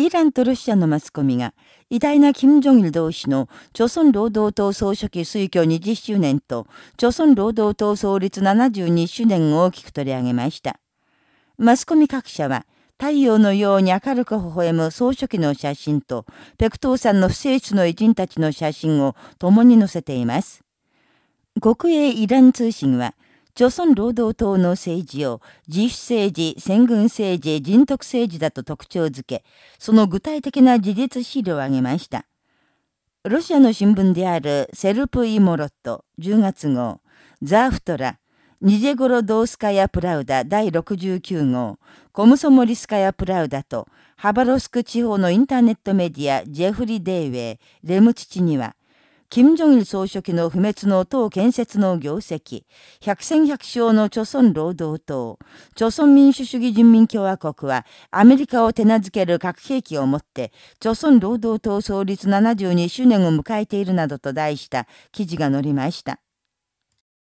イランとロシアのマスコミが、偉大な金正日同士の、朝鮮労働党総書記推挙20周年と、朝鮮労働党創立72周年を大きく取り上げました。マスコミ各社は、太陽のように明るく微笑む総書記の写真と、ペクトーさんの不正室の偉人たちの写真を共に載せています。国営イラン通信は、朝鮮労働党の政治を自主政治、戦軍政治、人徳政治だと特徴づけ、その具体的な事実資料を挙げました。ロシアの新聞であるセルプ・イモロット10月号、ザーフトラ、ニジェゴロ・ドースカヤ・プラウダ第69号、コムソモリスカヤ・プラウダと、ハバロスク地方のインターネットメディア、ジェフリー・デイウェイ、レムチチには、金正日総書記の不滅の党建設の業績、百戦百勝の朝鮮労働党、朝鮮民主主義人民共和国はアメリカを手なずける核兵器をもって、朝鮮労働党創立72周年を迎えているなどと題した記事が載りました。